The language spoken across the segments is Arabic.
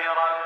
كافرا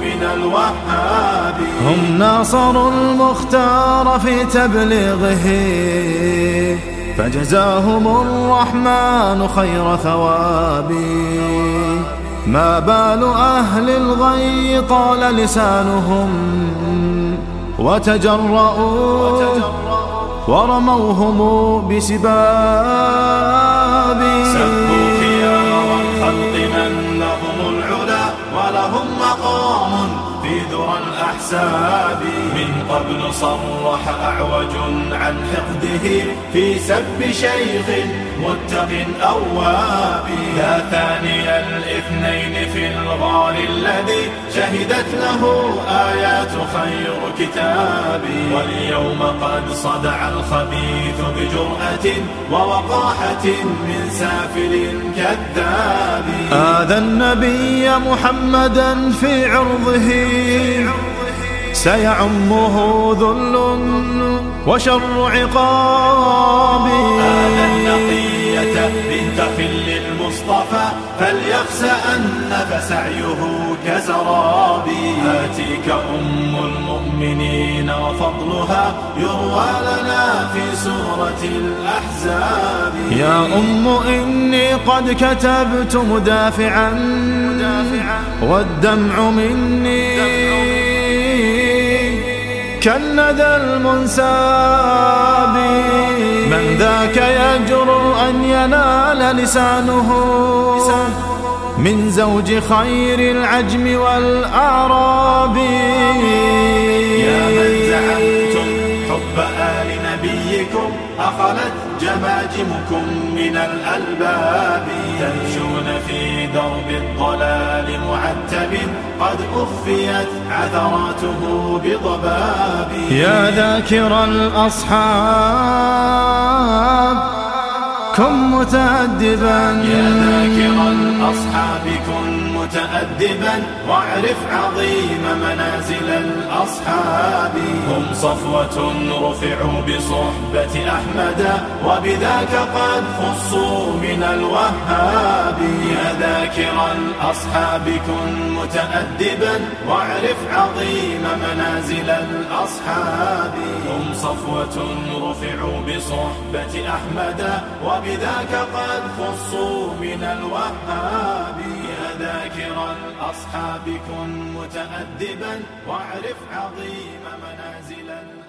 من الوهاب. هم ناصروا المختار في تبليغه. فجزاهم الرحمن خير ثواب. ما بال أهل الغي طال لسانهم. وتجرؤوا ورموهم بسباب. سبوا ذرى الأحساب من قبل صرح أعوج عن حقده في سب شيخ متق أواب يا ثاني الاثنين في الغار الذي شهدت له آيات خير كتاب. واليوم قد صدع الخبيث بجرأة ووقاحة من سافل كذاب. آذى النبي محمدا في عرضه. سيعمه ذل وشر عقاب. هذا النقية بنت خل المصطفى فليخسأن فسعيه كزراب. آتيك أم المؤمنين وفضلها يروى لنا في سورة الأحزاب. يا أم إني قد كتبت مدافعا. والدمع مني. كالندى المنساب. من ذاك يجر أن ينال لسانه من زوج خير العجم والأعراب. نبيكم أخلت جماجمكم من الألباب. تمشون في درب الضلال معتب قد أخفيت عثراته بضباب. يا ذاكر الأصحاب كن متأدبا. يا ذاكر الأصحاب كن متأدبا واعرف عظيم منازل الأصحاب. هم صفوة رفعوا بصحبة أحمد وبذاك قد خصوا من الوهاب. يا ذاكر الأصحاب كن متأدبا واعرف عظيم منازل الأصحاب. هم صفوة رفعوا بصحبة أحمد وبذاك قد خصوا من الوهاب. يا ذاكر الأصحاب كن متأدبا واعرف عظيم منازل